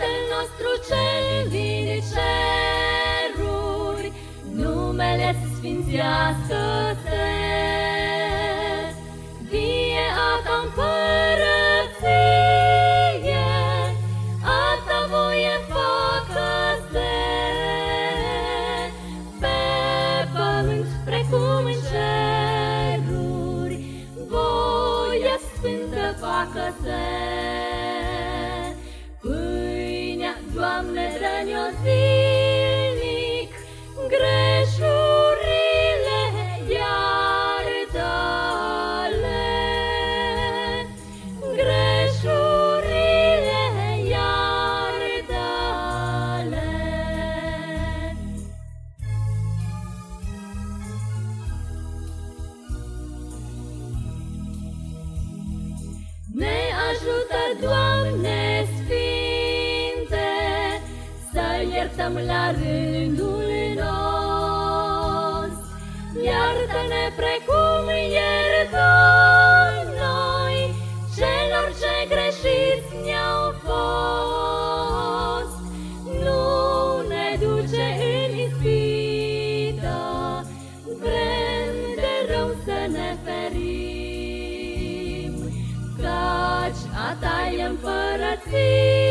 Tatăl nostru cel din ceruri, numele sfințească-se. Vie a ta împărăție, a ta voie facă-se, pe pământ precum în ceruri, voia sfântă facă-se. Dă-ne-o zilnic, greșurile iartă-le. Greșurile iartă-le. Ne ajută, Doamne, iertăm la rândul nostru. Iartă-ne precum iertăm noi celor ce greșiți ne-au fost. Nu ne duce în ispită, vrem de rău să ne ferim, căci a ta e împărăția.